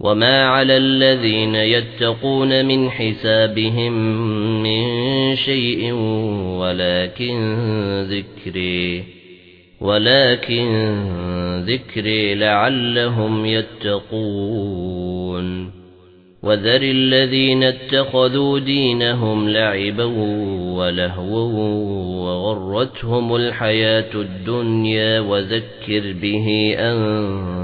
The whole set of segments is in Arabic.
وما على الذين يتقون من حسابهم من شيء ولكن ذكري ولكن ذكري لعلهم يتقون وذر الذين اتخذوا دينهم لعبا ولهوا وغرتهم الحياة الدنيا وذكر به أن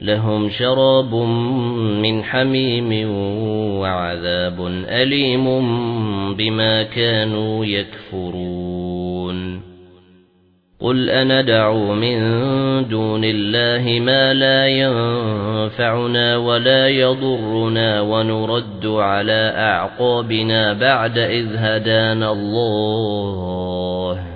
لهم شراب من حميم وعذاب أليم بما كانوا يكفرون. قل أنا من دون الله ما لا ينفعنا ولا يضرنا ونرد على أعقابنا بعد إذ هدانا الله.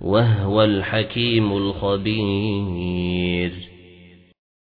وهو الحكيم الخبير.